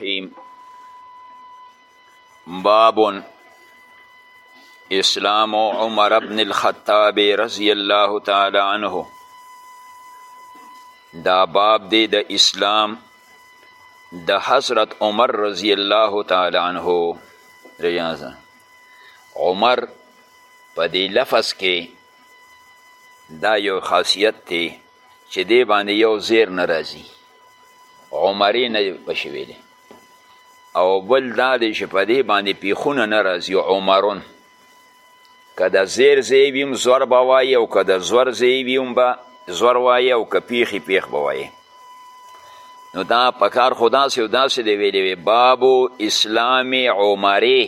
الرحیم باب اسلام عمر بن الخطاب رضی الله تعالی عنه دا باب دی د اسلام د حضرت عمر رضی الله تعالی عنه ریاضه عمر په دې لفظ کې دا یو خاصیت دی چې دی باندې یو زیر نه راځي عمرې نه پشي ویلې او بل دا دی چې په دې باندې پیخونه نه راځي عمرون که د زیر ځای وي هم زور به وایي او که د زور ځای وي هم به زور وایي او که پیخي پیخ به وایي نو دا پکار خو داسې او داسې دی ویلې وی بابو اسلام عمرې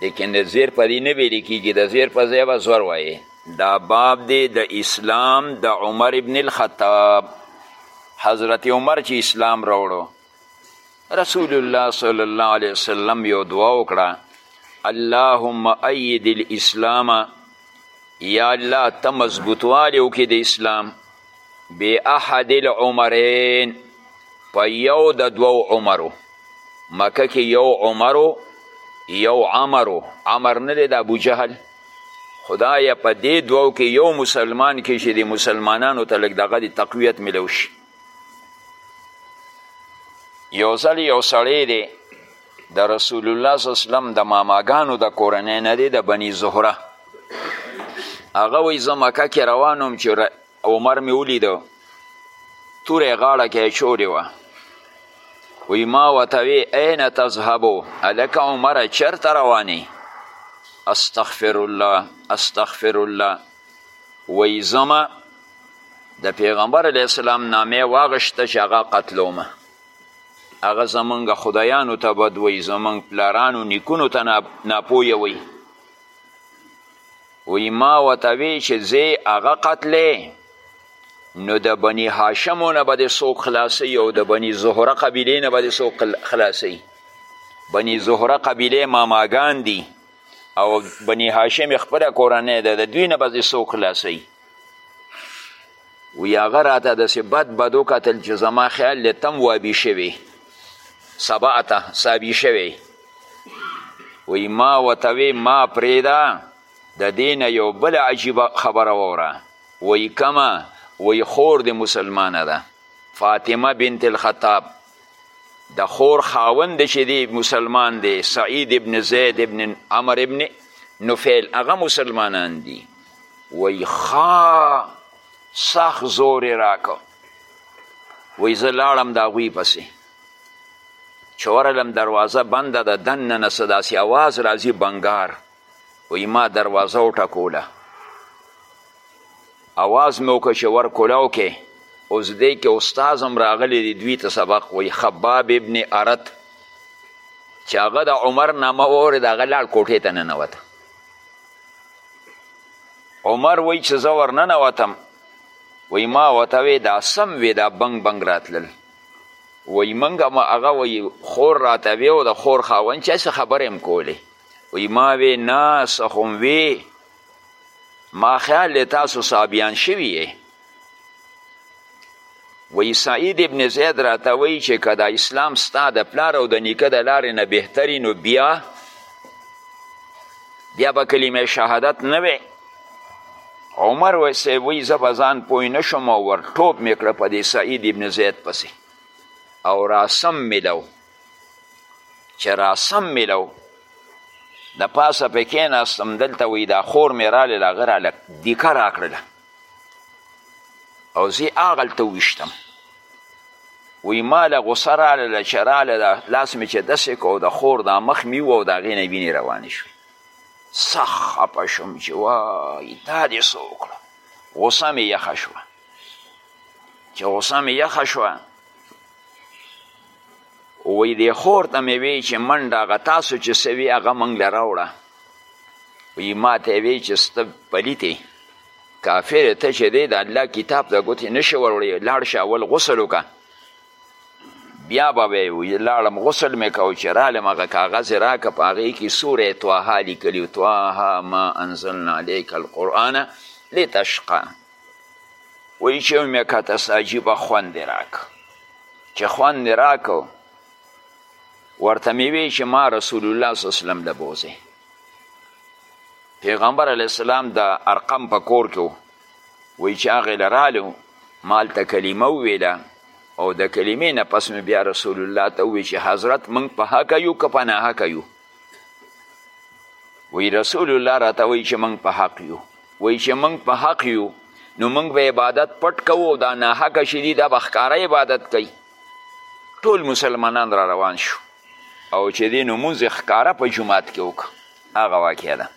لیکن د زیر په دې نه ویلې کېږي د زیر په ځای به زور وایي دا باب دی د اسلام د عمر ابن الخطاب حضرت عمر چې اسلام راوړو رسول الله صلی الله علیه وسلم یو دعا وکړه اللهم اید الاسلام یا الله ته مضبوطوالی وکړي د اسلام بی احد العمرین په یو د دوو عمرو مکه کې یو عمرو یو عمرو عمر نه دی د ابو جهل خدایه په دې دوو کې یو مسلمان کې چې د مسلمانانو ته لږ دغه د تقویت ملو شي یو ځل یو سړی دی د رسول الله صلی الله علیه وسلم د ماماګانو د کورنۍ نه دی د بني زهره هغه وایي زه مکه کې روان وم چې عمر مې ولیده توره یې غاړه کې اچولې وه وی ما ورته وی عین تذهبو هلکه عمره چېرته روانې استغفر الله استغفر الله وی زما د پیغمبر علیه السلام نامې واغشته چې هغه قتلومه هغه زمونږ خدایانو ته بد وایي زمونږ پلارانو نیکونو ته ناپویه وایي وی ما ورته وی چې زه هغه قتلی نو د بني هاشمو نه به دې څوک خلاصوي او د بني زهره قبیلې نه به دې څوک خلاصوي بني زهره قبیلې ماماګان دي او بني هاشم خپله کورنۍ ده د دوی نه به دې څوک خلاصوي وی هغه راته داسې بد بد وکتل چې زما خیال دی تم وابي شوی سبا ته سابي شوی وی ما ورته وی ما پرېږده د دې نه یو بله عجیبه خبره واوره وی کمه وی خور د مسلمانه ده فاطمه بنت الخطاب د خور خاوند چې دی مسلمان دی سعید ابن زید ابن عمر ابن نفیل هغه مسلمانان دي وی خا سخ زور راکو وی زه لاړم د هغوی پسې چې ورغلم دروازه بنده ده دننه څه داسې اواز راځي بنګار وی ما دروازه وټکوله اواز مې وکړ چې ور کولاو کې اوس دی کې استاد هم راغلی دی دوی ته سبق وی خباب ابن ارت چې هغه د عمر نامه واورېد هغه لاړ کوټې ته ننوته عمر وی چې زه ورننوتم وی ما ورته وی دا سم وی دا بنګ بنګ راتلل وی منګه ما هغه وی خور راته وی او د خور خاوند چې هسې خبرې هم کولې وی ما وی نه څه خو وی ما خیال دی تاسو صحابیان شوي یې وی سعید ابن زید راته وی چې که دا اسلام ستا د پلار او د نیکه د لارې نه بهتري نو بیا بیا به کلمه شهادت نه وی عمر وسی وی زه به ځان پوه نه شم او ور ټوپ مې کړه په دې سعید ابن زید پسې او راسم مې لو چې راسم میلو د پاسه په کېناستم دلته وایي دا خور مې رالیل هغه راله دیکه راکړله او زه هغلته وویشتم وی ما له غوسه راله چې راله دا لاس مې چې داسې کو د خور دا مخ مې وو د هغې نه وینې روانې شوې سخت خپه شوم چې وای دا دې څه وکړه غوسه مې یخه شوه چې غوسه مې یخه شوه وی دی خور ته مې وی چې منډه هغه تاسو چې څه وي هغه موږ له راوړه وی ما ته وی چې سته پلیتې کافر ته چې دی د الله کتاب ته ګوتې نشي وروړی لاړ شه اول غسل وکړه بیا به وی لاړم غسل مې کو چې رالم هغه کاغذ یې راکړه په هغې کې سورې طه لیکلي طه ما انزلنا علیک القرآن لتشقه وایي چې مې کته څه عجیبه خوند یې راکړ چې خوند یې راکړ ورته مې وی چې ما رسول الله صلی الله علیه وسلم له بوځې پیغمبر علیه السلام د ارقم په کور کې وایي چې هغې له رالو ما هلته کلمه وویله او د کلمې نه پس مې بیا رسول الله ته وویل چې حضرت موږ په حقه یو که په ناحقه یو وی رسول الله راته وی چې موږ په حق یو وی چې موږ په حق یو نو موږ به عبادت پټ کوو دا ناحقه چې دي دا به ښکاره عبادت کوي ټول مسلمانان را روان شو او چې دی نو مونځ ښکاره په جومات کې وکړه هغه واقع ده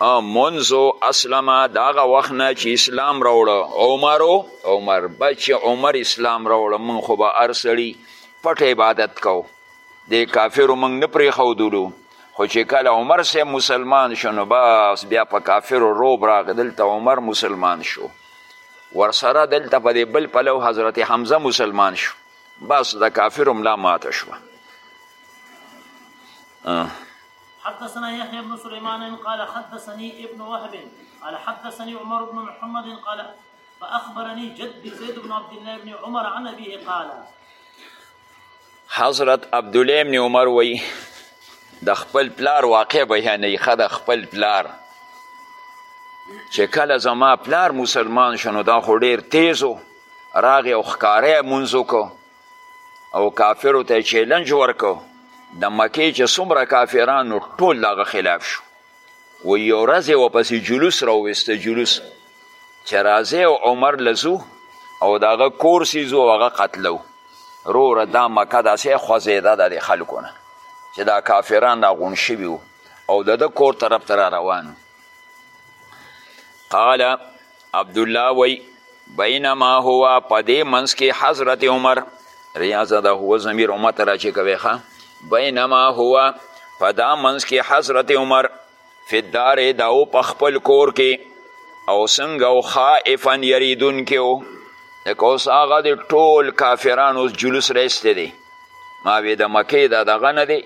منذ اسلم د هغه وخت نه چې اسلام راوړه عمر عمر به چې عمر اسلام راوړه موږ خو به هر سړي پټ عبادت کو د کافرو موږ نه پرېښودلو خو چې کله عمر صاحب مسلمان شو نو بس بیا په کافرو روب راغی دلته عمر مسلمان شو ورسره دلته په دې بل پلو حضرت حمزه مسلمان شو بس د کافرو ملا ماته شوه حدثنا يحيى بن سليمان قال حدثني ابن وهب قال حدثني عمر بن محمد قال فأخبرني جد زيد بن عبد الله بن عمر عن أبيه قال حضرت عبد الله بن عمر وی د خپل پلار واقع بیانې خد خپل پلار چې کله زما پلار مسلمان شنو دا خو ډیر تیزو راغی او ښکاره مونځ وکړو او کافرو ته چیلنج ورکو د مکې چې څومره کافرانو ټول دغه خلاف شو و یو ورځ یې ورپسې جلوس راوویسته جلوس چې راځی او عمر لزو او د هغه کور سیزو او هغه قتلو روره دا مکه داسې خوځېده ده د خلکو نه چې دا کافران راغونډ شوي او د ده کور طرف ته را روان قال عبدالله وی بینما هو په دې منځ کې حضرت عمر ریاضه د هو ضمیر امت را چې کوي ښه بینما هو په دا منځ کې حضرت عمر فی الدار دا او په خپل کور کې او څنګه او خائفا یریدون کې و لکه اوس هغه د ټول کافرانو جلوس رایستی دی ما وې د مکې دا دغه نه دی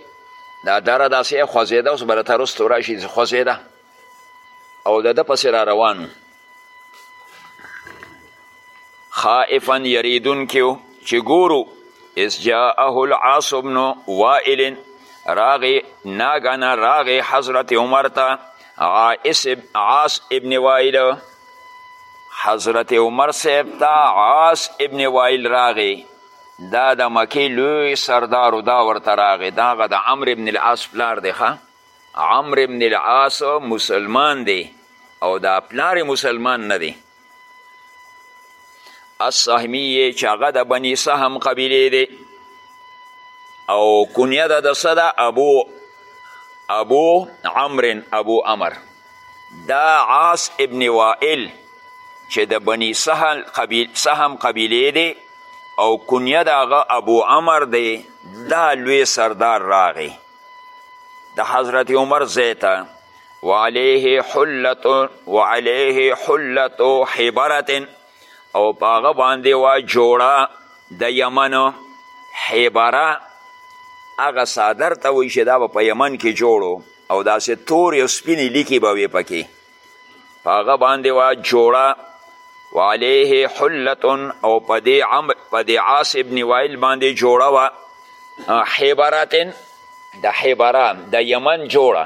دا دره داسې خوځېده اوس به درته رستو راشي خوځېده او د ده پسې را روان خائفا یریدونکي و چې ګورو اذ جاءه العاص بن وائل راغې ناګانه راغې حضرت عمر ته عاص ابن وائل حضرت عمر صاحب ته عاص ابن وائل راغې دا د مکې لوی سردار دا ورته راغی دا هغه د عمرو بن العاص پلار دی ښه عمرو بن العاص مسلمان دی او دا پلار مسلمان نه دی السهمی یې چې هغه د بني سهم قبیلې دی او کنیه ده د څه ده ابو ابو عمرو ابو عمر دا عاص ابن وائل چې د بني سهل قبیل سهم قبیله دی او کنیه د هغه ابو عمر دی دا لوی سردار راغی د حضرت عمر ځای ته وعلیه حلت وعلیه حلت حبرت او په هغه باندې وه جوړه د یمن حبره هغه څادر ته وایي چې دا به په یمن کې جوړو او داسې تورې او سپینې لیکې به وې پکې په هغه باندې وه جوړه وعليه حلت او په دې عمر په دې عاص ابن وائل باندې جوړه وه حبرتن د حبره د یمن جوړه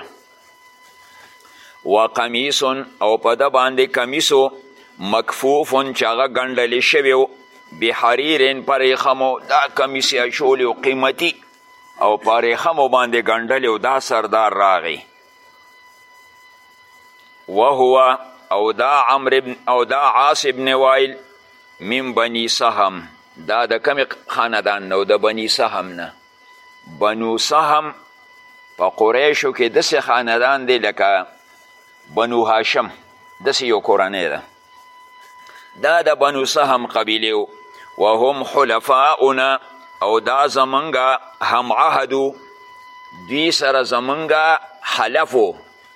وقمیس او په د باندې کمیسو مکفوف چې هغه ګنډلې شوی و بحریرن پرېښمو دا کمیسې اچولې قیمتي او په ورېښمو باندې ګنډلې او دا سردار راغی وهو او دا عمر ابن او دا عاص ابن وائل من بنی سهم دا د کمی خاندان نو د بنی سهم نه بنو سهم په قریشو کې داسې خاندان دی لکه بنو هاشم داسې یو کورنۍ ده دا د بنو سهم قبیله و وهم حلفاؤنا او دا زمونږ هم عهدو دوی سره زمونږ حلف و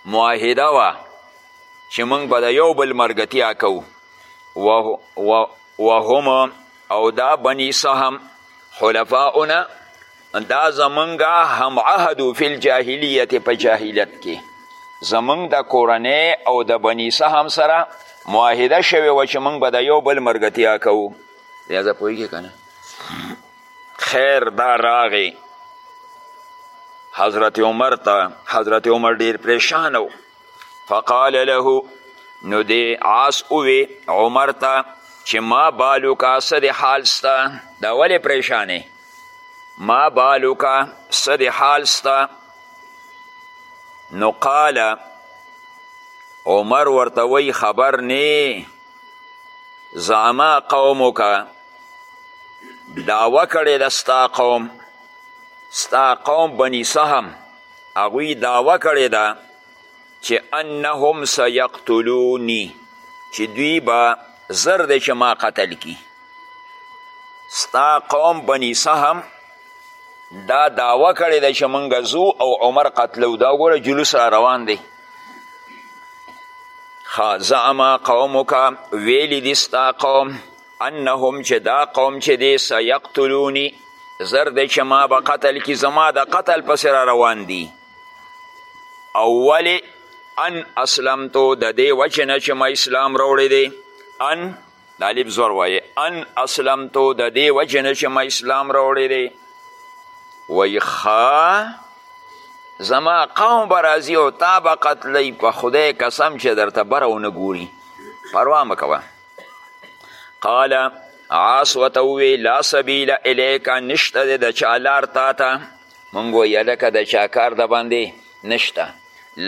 معاهده وه چې مونږ به د یو بل مرګتیا کوو وهم او دا بنی سهم حلفاؤنا دا زمونږ هم عهد فی الجاهلیت په جاهلیت کې زمونږ د کورنۍ او د بنی سهم سره معاهده شوې وه چې مونږ به د یو بل مرګتیا کوو بیا زه پوهېږې که نه خیر دا راغې حضرت عمر ته حضرت عمر ډیر پریشان و فقال له نو دی عاص اوې عمر ته چې ما بالو کا څه د حال سته دا ولې پریشانې ما بالک څه د حال ستا نو قال عمر ورته وی خبر نه زعما قومک دعوه کړې ده ستا قوم ستا قوم بني سهم هغوی دعوه کړې ده چې انهم سیقتلونی چې دوی به زر دی چې ما قتل کی ستا قوم بنی سهم دا دعوه کړې ده چې موږ ځو او عمر قتلو دا ګوره جلوس را روان دی زعما قومک ویلی دی ستا قوم انهم چې دا قوم چې دی سیقتلونی زر دی چې ما به قتل کی زما د قتل پسې را روان دی او ولی ان اسلمتو د دې وجه نه چې ما اسلام راوړی دی ان د الف زور وایي ان اسلمتو د دې وجه نه چې ما اسلام راوړی دی وایي ښه زما قوم به راځي او تا به قتلوي په خدای قسم چې درته بره ونه ګوري پروا مه کوه قال عاص ورته ووی لا سبیل الیک نشته د چا لار تا ته مونږ وایي هلکه د چا کار د باندې نشته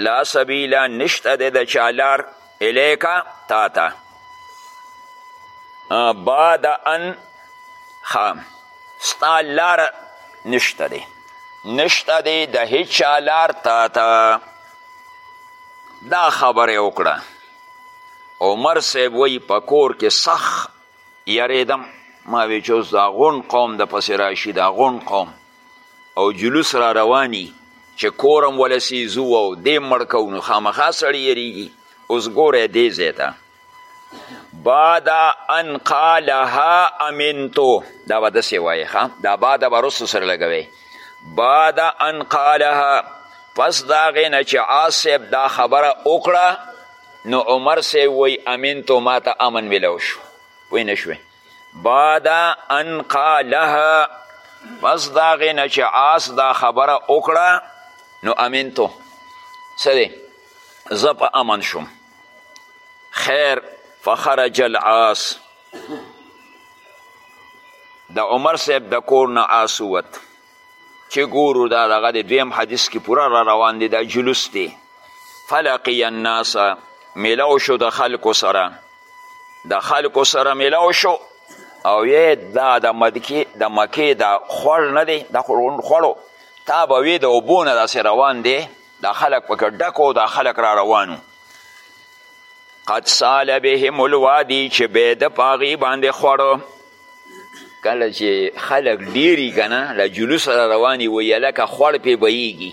لا سبیله نشته دی د چا لار الیکه تا ته بعد ان خام ستا لار نشته دی نشته دی د هیچا لار تا ته دا خبره وکړه عمر صاحب وی په کور کې سخ یریدم ما وی چې اوس دا غون قوم د پسې راشي دا غون قوم او جلوس را رواني چې کورم ولسی زو او دې مړ کو نو خامخا سړی یریږي اوس ګوره دې ځای ته بعد ان قالها امنتو دا به داسې وایې ښه دا بعد به رسو سره لګوی بعد ان قالها پس د هغې نه چې عاصب دا خبره وکړه نو عمر صاحب وی امین تو ماته امن ملو شو وی نشوی بعد ان قالها پس دا غینه چې آس دا خبره وکړه نو امین تو څه دی زه په امن شوم خیر فخرج العاس د عمر صاحب د کور نه آس ووت چې ګورو دا دغه د دویم حدیث کې پوره را روان دی دا جلوس دی فلقی الناس میلاو شو د خلکو سره د خلکو سره میلاو شو او یې دا د مدکی د مکې دا خوړ نه دی دا خوړو تا به وی د اوبو نه داسې روان دی دا خلک پکې ډک دا خلک را روانو قد سال بهم الوادي چې به د پاغي باندې خوړو کله چې خلک ډیری کنه له جلوس سره رواني وي لکه خوړ پې بهیږي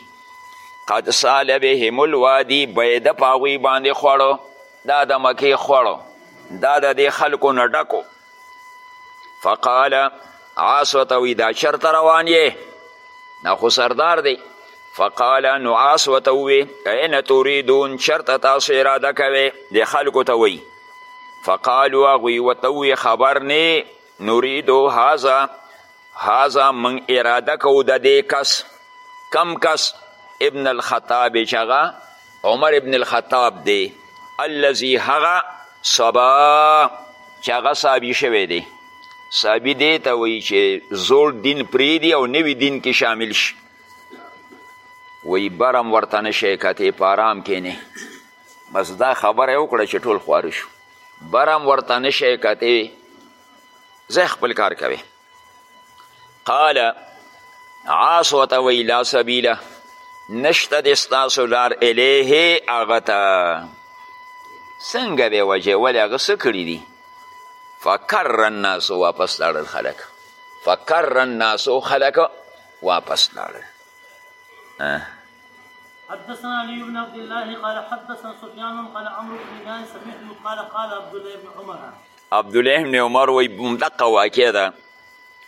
قد سال بهم الوادي بیده په هغوی باندې خوړو دا د مکې خوړو دا د دې خلکو نه ډکو فقال عاص ورته وي دا چرته روان یې دا خو سردار دی فقال نو عاص ورته ووي اين تريدون چرته تاسو اراده کوئ د خلکو ته وایي فقالو هغوی ورته وویې خبر نه نریدو هذا هذا موږ اراده کوو د دې کس کم کس ابن الخطاب چې هغه عمر ابن الخطاب دی الذي هغه سبا چې هغه صحابي شوی دی صحابي دې ته وایي چې زوړ دین پرېږدي او نوي دین کې شامل شي وایي برم ورته نه شی کتې په ارام کښېنې بس دا خبره یې وکړه چې ټول خواره شو برم ورته نشی کتې ځای خپل کار کوي قال عاص ورته وایي لا سبیله نشته د ستاسو لار الیه هغه ته څنګه به وجه ولې هغه څه کړي دي فکر الناس واپس لاړل خلک فکر الناس خلک واپس لاړل حدثنا علي بن عبد الله قال حدثنا سفيان قال عمرو بن دينار سمعت قال قال عبد الله بن عمر عبد الله بن عمر وی دقه واقع ده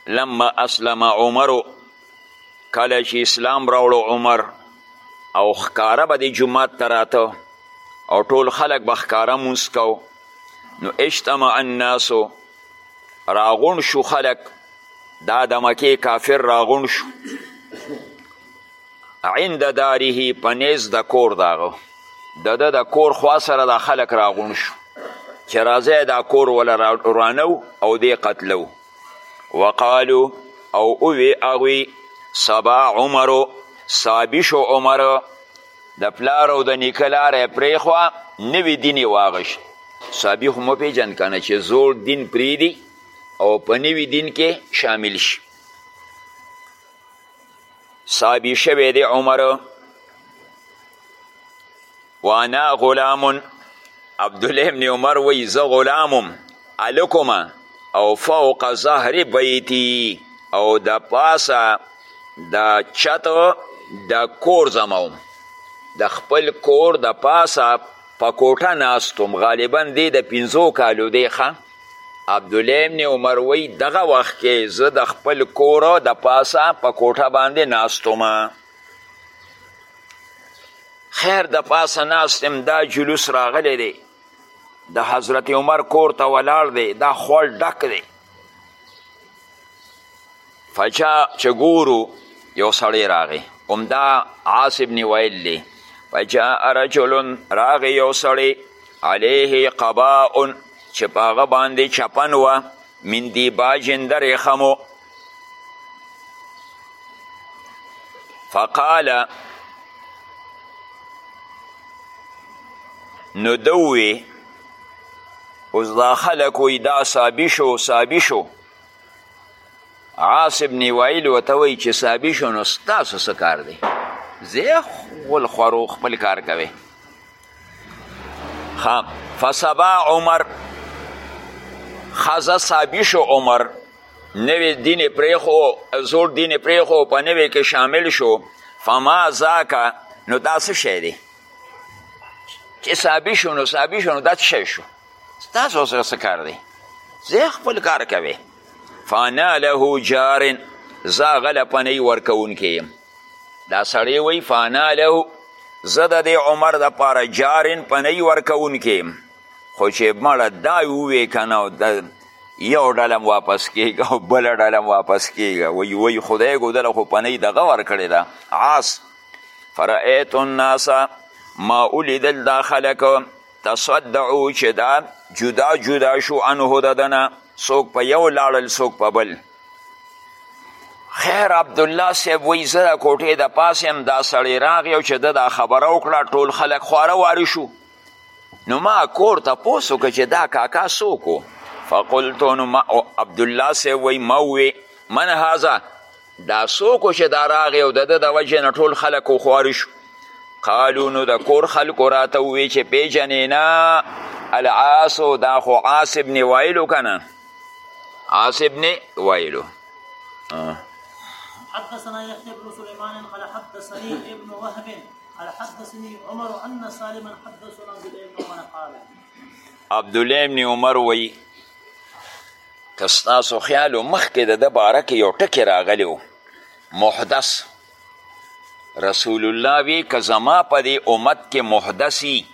لما اسلم عمر کله چې اسلام راوړو عمر او ښکاره به د جماعت ته راته او ټول خلک به ښکاره مونځ کو نو اجتمع الناس راغون شو خلک دا د مکې کافر راغون شو عند داره په نیز د کور داغه د ده د کور خوا سره دا خلک راغون شو چې راځی دا کور وله رانو او دی قتلو وقالو او اوی اغوی سبا عمرو سابی شو عمر د پلار او د نیکه لاره یې پرېښوه نوي دین یې واغشت سابي خو مه پېژند که نه چې زوړ دین پرېږدي او په نوي دین کې شامل شي صحابي شوی دی عمر وانا غلام عبدالله ابن عمر وی زه غلامم الکما او فوق ظهر بیتی او د پاسه د چت د کور زموم د خپل کور د پاسه په کوټه ناستم غالبا دی د پنځو کالو دی ښه عبدالله ابن عمر وی دغه وخت کې زه د خپل کور د پاسه په پا کوټه باندې ناستم خیر د پاسه ناستم دا جلوس راغلی دی د حضرت عمر کور ته ولاړ دی دا خوړ ډک دی فجا چې ګورو یو سړی راغی همدا عاص ابن ویل دی فجاء رجل راغی یو سړی علیه قباء چې په هغه باندې چپن وه من دیباجن د ریخمو فقال نو دوی اوس دا خلک وی دا صابي شو صابي شو عاص ابن وائل وته وی چې صحابي شو نو ستاسو څه کار دی زه خپل خورو خپل کار کوي خام فسبا عمر خزه صحابي شو عمر نوی دین پریخو زور دین پریخو په نوی کې شامل شو فما ذاکا نو دا څه شی دی چې صحابي شو نو صحابي شو نو دا څه شی شو ستاسو سره څه کار دی زه خپل کار کوي فانا له جار زه هغه له پنۍ ورکوونکی یم دا سړی وایي فانا له زه د دې عمر دپاره جارن پنۍ ورکوونکی یم خو چې مړه دا ووې که نه یو ډله واپس کیږي او بل ډله واپس کیږي وای وای خدای ګودله خو پنۍ دغه ورکړې ده عاص فرأیت الناس ما ولیدل دا خلک تصدعو چې دا جدا جدا شو انه د دنه څوک په یو لاړل څوک په بل خیر عبدالله صاحب وایي زه د کوټې د پاسې هم دا سړی راغی او چې ده دا خبره وکړه ټول خلک خواره واره شو نو ما کور ته پوس وکړه چې دا کاکا څوک فقلتو نو عبدالله صاحب وایي ما ووې من هذا دا څوک و چې دا راغی او د ده د وجې نه ټول خلک وخواره شو قالو نو د کور خلکو راته ووی چې پیژنې نه العاص دا خو عاص ابن وایلو که نه عاص ابن وایلو حدثنا يحيى بن سليمان قال حدثني ابن وهب قال حدثني عمر ان سالما حدثنا عبد الله بن عمر قال عبد الله بن عمر وی که ستاسو خیال مخکې د ده باره کې یو ټکی راغلی و محدث رسول الله وی که زما په دې امت کې محدثي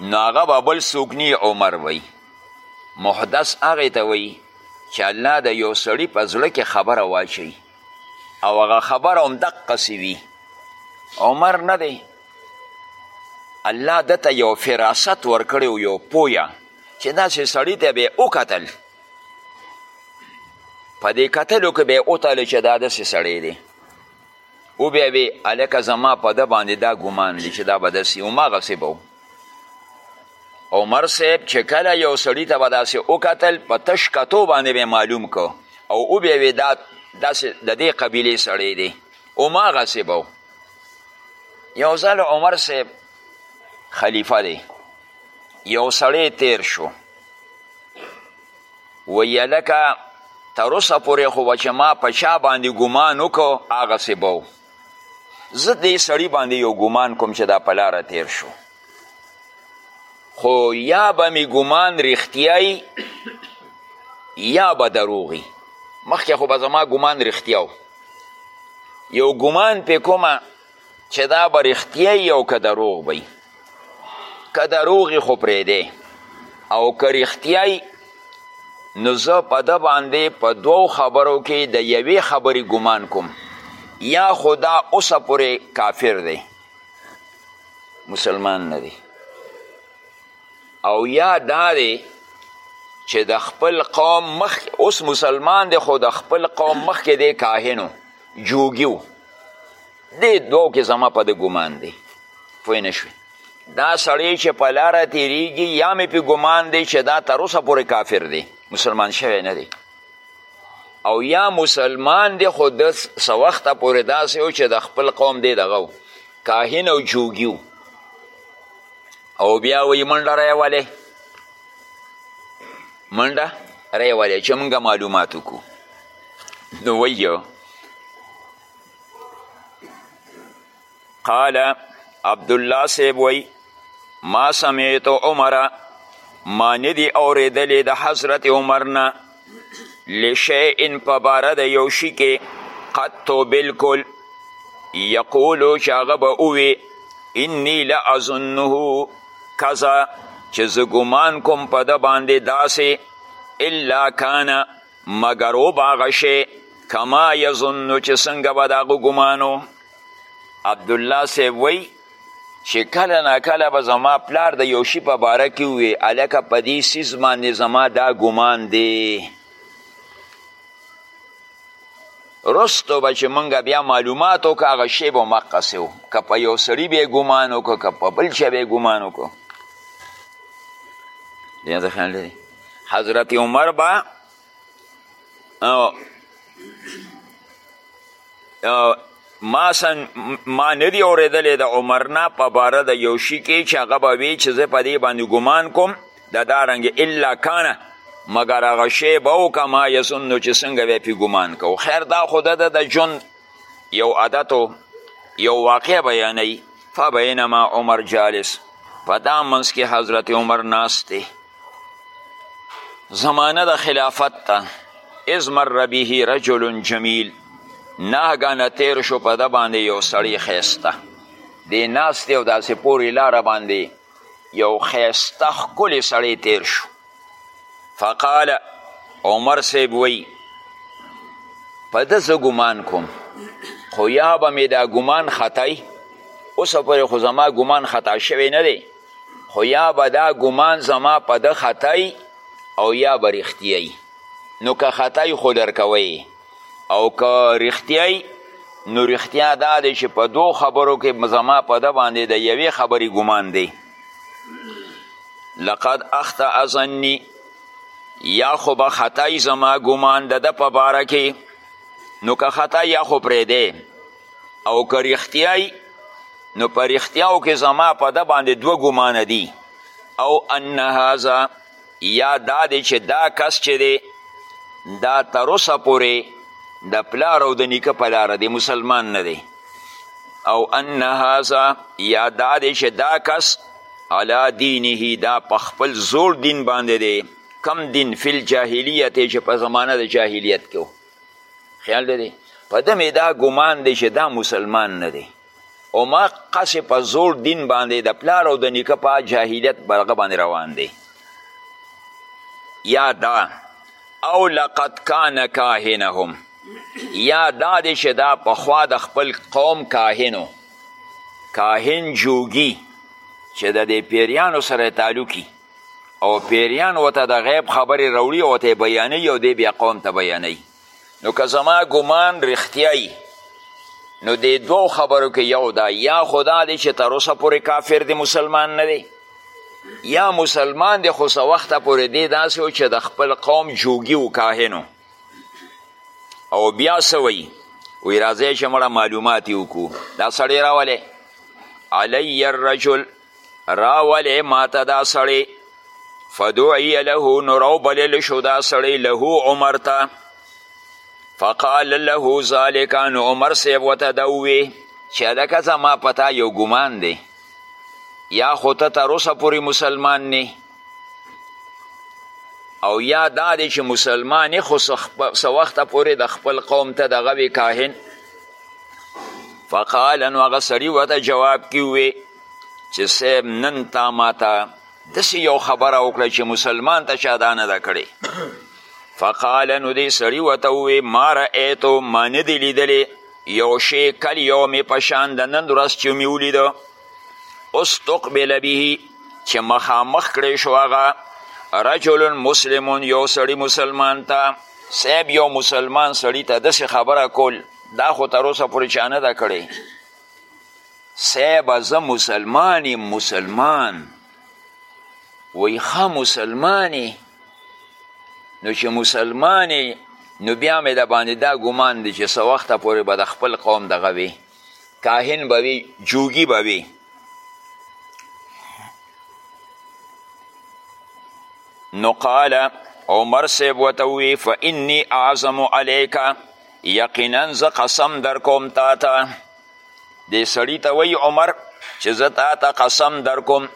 نو هغه به بل څوک عمر وی محدث هغې ته وی چې الله د یو سړي په زړه کې خبره واچوي او هغه خبره هم دقسې وي عمر نه دی الله ده ته یو فراست ورکړی یو پویه چې داسې سړي ته به وکتل په دې کتلو کې به وتلو چې دا داسې سړی دی او بیا وی هلکه زما په ده باندې دا ګمان دی چې دا به داسې هماغسې به عمر صاحب چې کله یو سړي ته به داسې وکتل په تش کتو باندې به معلوم کو او او بیا وی دا داسې د دې قبیلې سړی دی هماغسې به یو ځل عمر صاحب خلیفه دی یو سړی تیر شو وی لکه تر اوسه پورې خو به چې ما په چا باندې ګمان وکړو هغسې به و زه دې سړي باندې یو ګمان کوم چې دا په لاره تیر شو خو یا به مې ګمان رښتیایی یا به دروغي مخکې خو به زما ګمان رښتیا یو ګمان پې کومه چې دا به رښتیا او که دروغ به که دروغ یې خو پرېږدی او که رښتیا نو زه په ده باندې په دوو خبرو کې د یوې خبرې ګمان کوم یا خدا اوسه پورې کافر دی مسلمان نه دی او یا دا دی چې د خپل قوم مخ اوس مسلمان دی خو د خپل قوم مخکې دی کاهنو جوګیو دې دوو کې زما په د ګمان دی پوه نه شوې دا سړی چې په لاره تیریږي یا مې په ګمان دی چې دا تر اوسه پورې کافر دی مسلمان شوی نه دی او یا مسلمان دی خو د څه وخته پورې داسې و چې د خپل قوم دی دغه و کاهن او جوګي او بیا وایي منډه رایولې منډه رایولې چې موږ معلومات وکړو نو ویو قال عبدالله صاحب وی ما سمعت عمر ما ندی اوریدلی د حضرت عمر نه لشیئن په باره د یو شي کې قطو بلکل یقولو چې هغه به ووي انی لاظنه کذا چې زه ګمان کوم په ده باندې داسې الا کانه مګر او به هغه شی کما یظنو چې څنګه به د هغه ګمانو عبدالله صاحب وی چې کله نا کله به زما پلار د یو شي په باره کې ووی هلکه په دې څیز باندې زما دا ګمان دی رستو به چې مونږ بیا معلومات وکړو هغه شی به مقصې و که په یو سړي به یې ګمان وکړو که په بل شی به یې ګمان وکړو دې ته خیال لري حضرت عمر با ما سن ما ندی اوریدلې د عمر نه په باره د یو شي کې چې هغه به وي چې زه په دې باندې ګمان کوم د دا رنګې الا کانه مګر هغه شی به وکړه ما یظنو چې څنګه به پې ګمان کوو خیر دا خو د د ژوند یو عادت یو واقع بیانوي فبینما عمر جالس په دا منځ کې حضرت عمر ناست دی زمانه د خلافت ته از مر به رجل جمیل ناګانه تیر شو په ده باندې یو سړی ښایسته دی ناست دی او داسې پورې لاره باندې یو ښایسته ښکلی سړی تیر شو فقال عمر صاحب وی په ده زه ګمان کوم خو یا به مې دا ګمان خطای اوس پورې خو زما ګمان خطا شوی نه دی خو یا به دا ګمان زما په ده خطای او یا به رښتیای نو که خطای خو درکوی او که رښتیای نو رښتیا دا دی چې په دو خبرو کې زما په ده باندې د یوې خبرې ګمان دی لقد اخته ازنی یا خو به خطای زما ګمان د ده په باره کې نو که خطا یا خو پرېږدی او که رښتیا نو په رښتیاو کې زما په ده باندې دوه ګمانه دي او ان هذا یا دا دی چې دا کس چې دی دا تر اوسه پورې د پلار او د نیکه په لاره دی مسلمان نه دی او ان هذا یا دا دی چې دا کس علا دینه دا په خپل زوړ دین باندې دی کم دین فی الجاهلیت چې په زمانه د جاهلیت کې خیال دی په ده مې دا ګمان دی چې دا مسلمان نه دی او ما قصې په زور دین باندې د پلار او د نیکه په جاهلیت برغه باندې روان دی یا دا او لقد کان کاهنهم یا دا دی چې دا پخوا د خپل قوم کاهنو کاهن جوګي چې د دې پیریانو سره تعلقي او پیریان ورته د غیب خبرې راوړي او ورته بیانوي او دی بیا قوم ته بیانوي نو که زما ګمان رښتیا نو د دوو خبرو کې یو دا یا خدا دی چې تر اوسه پورې کافر دی مسلمان نه دی یا مسلمان دی خو څه وخته پورې دی داسې و چې د خپل قوم جوګي و کاهنو او بیا څه وایي وایي راځئ چې مړه معلومات یې وکړو دا سړی راولې علی الرجل راولې ماته دا سړی فدعی له نو راوبلل شو دا سړی له عمر ته فقال له ذالک نو عمر صاحب ورته دا ووی چې هلکه زما په تا یو ګمان دی یا خو ته تر اوسه پورې مسلمان نه او یا دا دی چې مسلمان خو څه وخته پورې د خپل قوم ته دغه وی کاهن فقال نو هغه سړي ورته جواب کې ووی چې صاحب نن تا ماته داسې یو خبره وکړه چې مسلمان ته چا دا نه ده کړې فقال نو دې سړي ورته ووې ما رأیتو ما نه دي لیدلې یو شی کل یو مې په شان د نن ورځ چې مې ولیده استقبل به چې مخامخ کړی شو هغه رجل مسلم یو سړی مسلمان ته صاحب یو مسلمان سړی ته داسې خبره کول دا خو تر اوسه پورې چا نه ده کړې صیب زه مسلمان یم مسلمان وی ښه مسلمان نو چې مسلمان نو بیا مې د باندې دا ګمان دی چې څه وخته پورې به د خپل قوم دغه وي کاهن به وي جوګي به وي نو قال عمر صاحب ورته ووی فانی اعظم علیکه یقینا زه قسم در کوم تا ته دې سړي ته وایي عمر چې زه تا ته قسم در کوم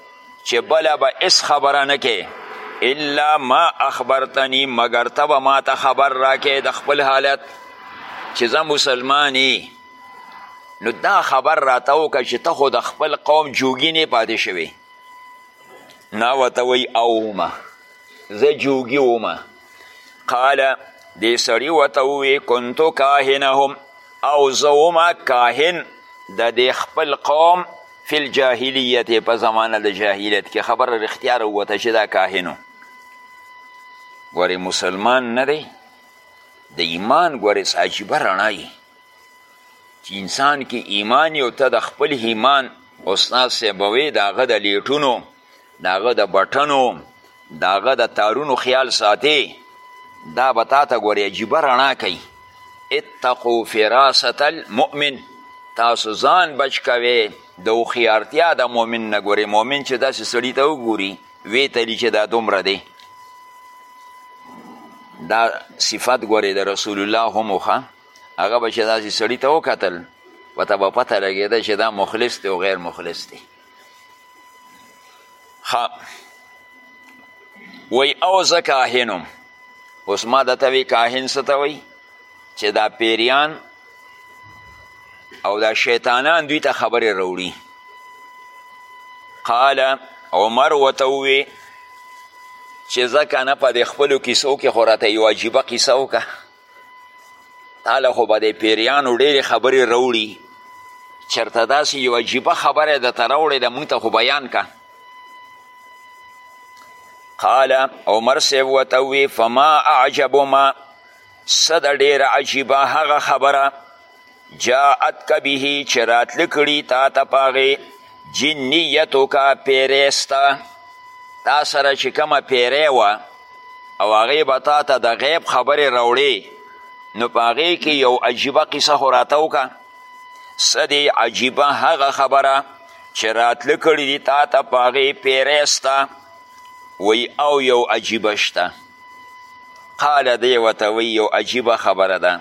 چې بله به هېڅ خبره نه کې الا ما اخبرتنی مګر ته به ما ته خبر راکې د خپل حالت چې زه مسلمانی نو دا خبر راته وکړه چې ته خو د خپل قوم جوګي نه پاتې شوې نا ورته وایي اومه زه جوګي ومه قال دې سړي ورته ووی کنتو کاهنهم او زه ومه کاهن د دې خپل قوم فی الجاهلیت په زمانه د جاهلیت کې خبره رښتیا راووته چې دا کاهنو ګورې مسلمان نه دی د ایمان ګورې څه عجیبه رڼا چې انسان کې ایمان یو ته د خپل ایمان استاد صاحب وې د هغه د لیټونو د هغه د بټنو د هغه د تارونو خیال ساتې دا به تا ته ګورې عجیبه رڼا کوي اتقو فراست المؤمن تاسو ځان بچ کوئ د هوښیارتیا د مؤمن نه ګورې مؤمن چې داسې سړي ته وګوري ویې تلي چې دا دومره دی دا صفت ګورې د رسول الله هم وښه هغه به چې داسې سړي ته وکتل ورته به پته لګېده چې دا مخلص دی او غیر مخلص دی ها وی او زه کاهنم اوس ما د ته وی کاهن څه ته وی چې دا پیریان او دا شیطانان دوی ته خبرې راوړي قال عمر ورته ووی چې ځکه نه په دې خپلو کیسو کې خو راته یوه عجیبه قیصه وکړه هله خو به د پیریانو ډېرې خبرې راوړي چېرته داسې یو عجیبه خبره یې درته راوړې ده مونږ ته خو بیان که قال عمر صاحب ورته ووی فما اعجب ما څه د ډېره عجیبه هغه خبره جاعت که به چې راتله کړي تا ته په هغې جنیتو که پیری ستا تا سره چې کومه پیری وه او هغې به تا ته د غیب خبرې راوړې نو په هغې کې یو عجیبه قصه خو راته وکړه څه دی عجیبه هغه خبره چې راتله کړي دي تا ته په هغې پیری ستا وی او یو عجیبه شته قال دی ورته وی یو عجیبه خبره ده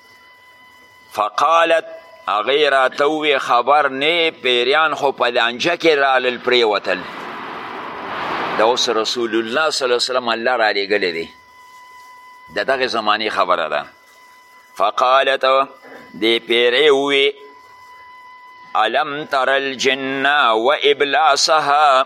فقالت هغې راته ووې خبر نه پیریان خو په لانجه کې رالل پرېوتل دا اوس رسول الله صلی الله علیه وسلم الله رالیږلی دی د دغې زمانې خبره ده فقالت دې پیرې ووې الم تر الجن و ابلاسها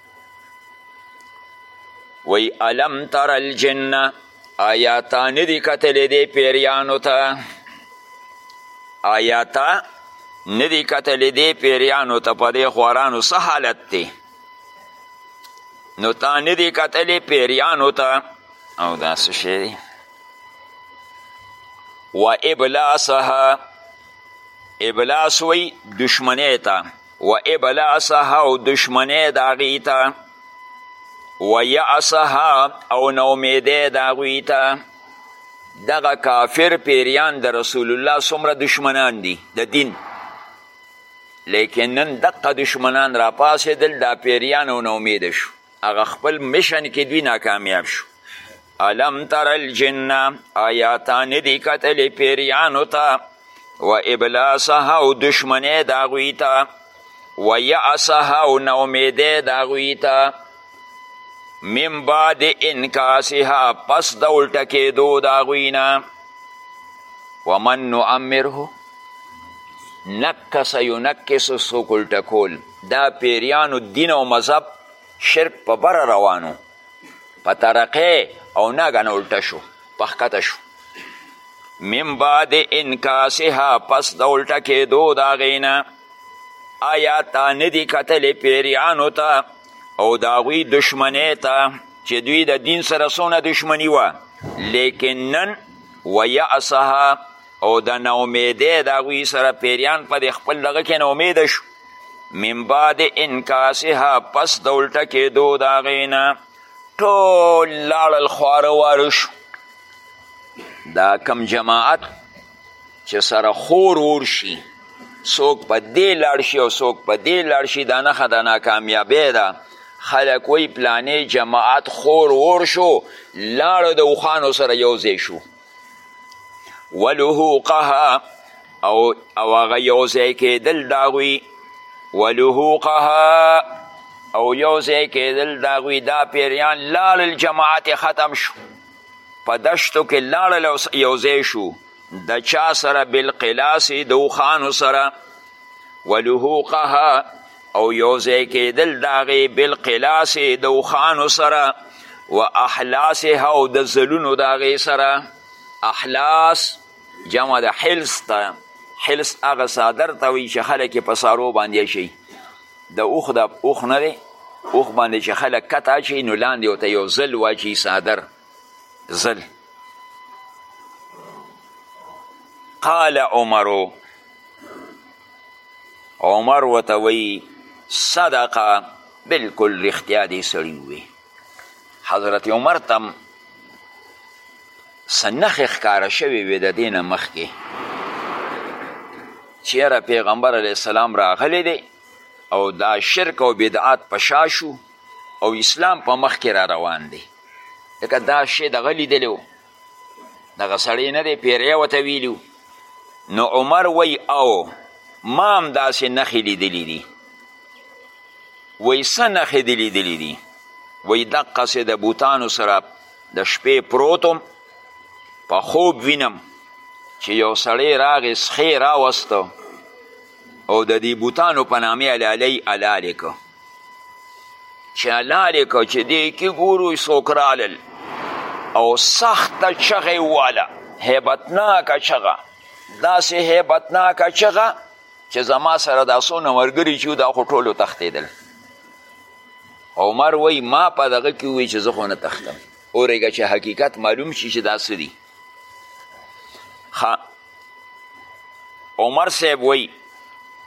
وی الم تر الجن آیا تا ندی کتلی دی پیریانو ته آیا تا ندی کتلی دی پیریانو ته په دې خوارانو څه حالت دی نو تا ندی کتلی پیریانو ته او دا څه شی دی و ابلاسها ابلاس وی دشمنی ته و ابلاسها او دشمنی د هغوی ته و یأسها او نومیدی د هغوی ته دغه کافر پیریان د رسول الله څومره دشمنان دي د دین لیکن نن دقه دشمنان راپاسېدل دا پیریان او نومیده شو هغه خپل مشن کې دوی ناکامیاب شو الم تر الجن آیا تا ندی کتلی پیریانو ته و ابلاسها او دشمنی د هغوی ته و یعصها او ناامیدی د هغوی ته من بعد انکاسها پس د الټه کېدو د هغوی نه ومن نعمره نکس ینکس څوک الټه کول دا پیریانو دین او مذهب شرک په بره روانو په ترقه او ناګنه الټه شو په ښکته شو من بعد انکاسها پس د الټه کېدو د هغې نه آیا تا نه دي کتلې پیریانو ته او د هغوی دښمنۍ ته چې دوی د دین سره څونه دښمني وه لیکن نن ویأسها او د ناامیدۍ د هغوی سره پیریان په د خپل دغه کې ناامیده شو من بعد انکاسها پس د الټه کېدو د هغې نه ټول لاړل خواره واره شو دا کم جماعت چې سره خور ور شي څوک په دې لاړ شي او څوک په دې لاړ شي دا نښه د ناکامیابۍ ده خلک وایي پلانې جماعت خور ور شو لاړو د اوښانو سره یو ځای شو ولهوقها او او هغه یو ځای کېدل د هغوی ولهوقها او یو ځای کېدل د هغوی دا پیریان لاړل جماعت ختم شو په دشتو کې لاړل یو ځای شو د چا سره بالقلاس د اوښانو سره ولهوقها او یو ځای کېدل د هغې بالقلاسې د اوښانو سره و احلاسها او د ځلونو د هغې سره احلاس جمع د حلس ته حلس هغه څادر ته وایي چې خلک یې په سارو باندې اچوي د اوښ د اوښ نه دی اوښ باندې چې خلک کت اچوي نو لاندې ورته یو ځل واچوي څادر ځل قال عمرو عمر ورته وایي صدقه بلکل رښتیا دې سړي ووی حضرت عمر ته هم څه نښې ښکاره شوې وې د دې نه مخکې چې یاره پیغمبر علیه السلام راغلی دی او دا شرک او بدعات په شا شو او اسلام په مخ کې را روان دی لکه دا شی دغه لیدلی و دغه سړی نه دی پیری ورته ویلي نو عمر وی او ما هم داسې نښې لیدلي دي وی څه نښې دې لیدلي دي وی دقسې د بوتانو سره د شپې پروت په خوب وینم چې یو سړی راغی سخې راوسته او د دې بوتانو په نامې حلالۍ حلالې که چې حلالې که چې دې کې ګورو څوک رالل او سخته چغه یې وواله هیبتناکه چغه داسې هیبتناکه چغه چې زما سره دا څونه ملګري چې دا خو ټولو تښتېدل عمر وایي ما په دغه کې ووایي چې زه خو نه تښتم اورېږه چې حقیقت معلوم شي چې دا څه دي خا عمر صاحب وی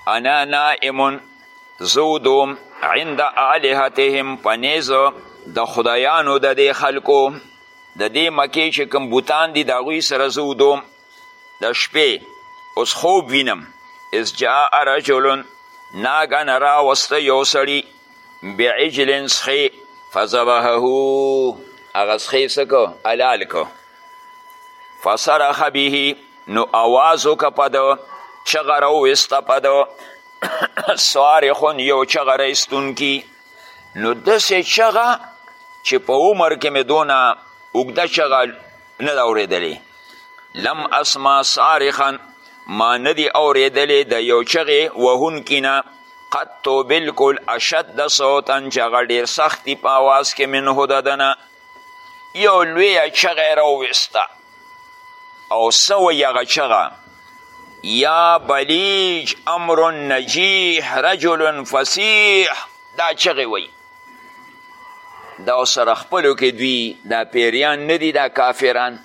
انا نائمون زودوم عند آلهتهم پنیز د خدایانو د دې خلکو د دې مکې چې کوم بوتان دي د هغوی سره زه ودوم د شپې اوس خوب وینم از جاء رجل ناګن راوسته یو سړي بعجل سخی فذبحه هغه سخی څه کو حلال کو فصرخ به نو آواز وکړه په ده چغه راوویسته په ده صارخون یو چغه رایستونکي نو داسې چغه چې په عمر کې مې دونه اوږده چغه نه ده اورېدلې لم اسما صارخا ما نه دي اورېدلې د یو چغې وهونکي نه قط بالکل اشد صوتا چې هغه ډېر سخت دي په اواز کې منه د ده نه یو لویه چغه یې راوویسته او څه وایي هغه چغه یا بلیج امر نجیح رجل فسیح دا چغې وایي دا سره خپلو کې دوی دا پیریان نه دي دا کافران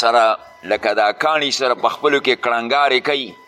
سره لکه دا کاڼي سره په خپلو کې کړنګارې کوي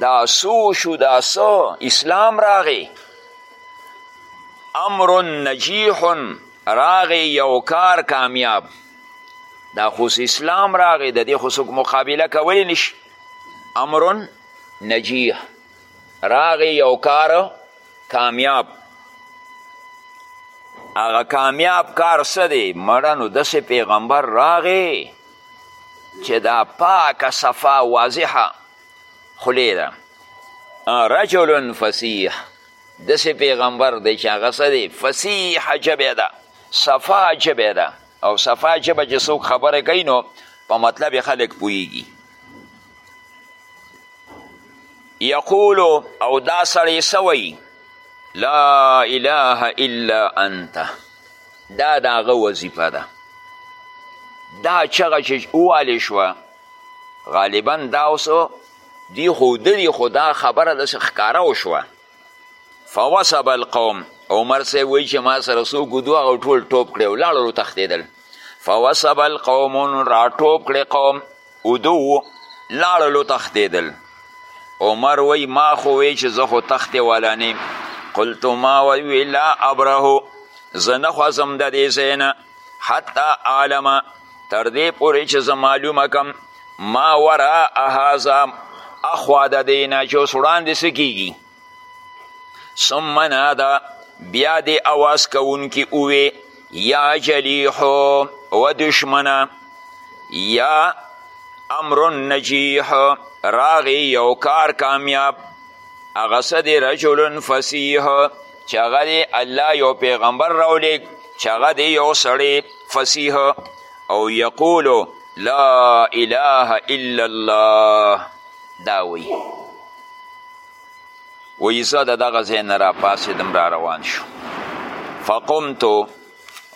دا سو شو دا سو اسلام راغی امر نجیح راغی یو کار کامیاب دا خو اسلام راغی د دې خو څوک مقابله کولی نشي امر نجیح راغی یو کار کامیاب هغه کامیاب کار څه دی مړه نو داسې پیغمبر راغی چې دا پاکه صفا واضحه خولې ده رجل فسیح داسې پیغمبر دی چې هغه څه دی فسیحه ژبه ده صفا ژبه ده او صفا ژبه چې څوک خبره کوي نو په مطلب یې خلک پوهیږي یقولو او دا سړی سوی لا اله الا انت دا د هغه وظیفه ده دا چغه چې ووالې شوه غالبا دا اوس دی خو دلی خو دا خبره داسې ښکاره وشوه فوسب القوم عمر صاحب وایي چې ما سره څوک ودو هغه ټول ټوپ کړی ولاړل وتښتېدل فوسب القوم راټوپ کړی قوم اوده وو لاړل وتښتېدل عمر وی ما خو وی چې زه خو تختې والا نیم قلت ما وی لا ابرهو زه نه خوځم د دې ځای نه حتی عالمه تر دې پورې چې زه معلومه کم ما وراء هذا اخوا د دې نه چې اوس وړاندې څه کیږي ثم نادا بیا دی اواز کونکی اوی یا جلیحو و دشمنا یا امر نجیح راغی یو کار کامیاب هغه څه دی رجل فصیح چې هغه دی الله یو پیغمبر راولیږ چې هغه دی یو سړی فصیح او یقولو لا اله الا الله دا وی وی زه د دغه ځای نه راپاسېدم را روان شو فقمتو